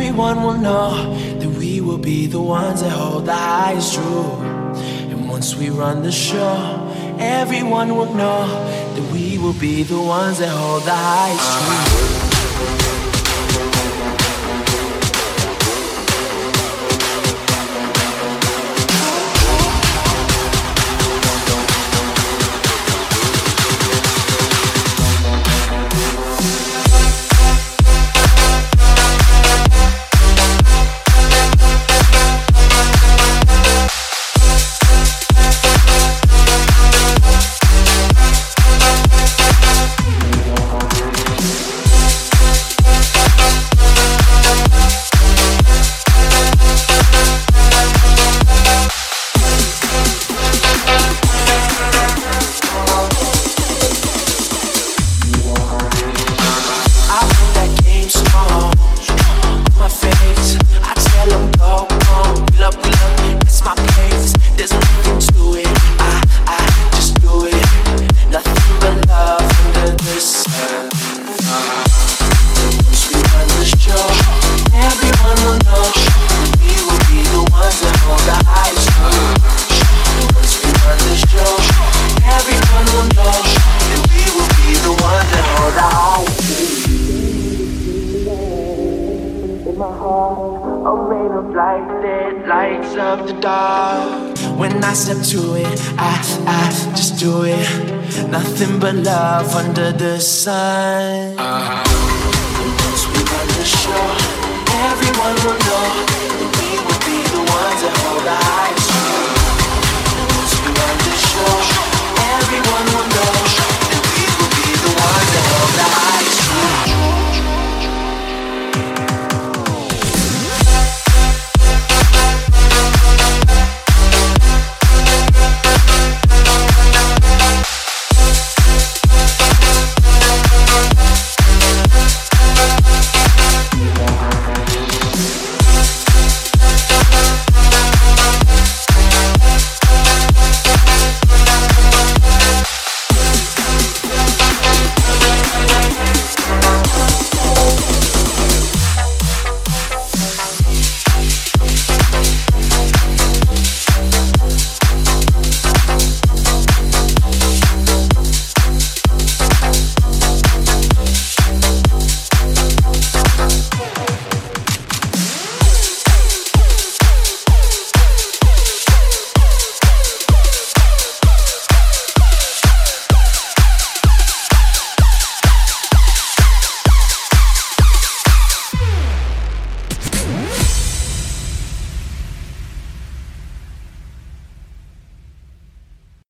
everyone will know that we will be the ones that hold the highest true. And once we run the show, everyone will know that we will be the ones that hold the highest true. A rain of light that lights up the dark. When I step to it, I, I just do it. Nothing but love under the sun. And once we run the show, everyone will know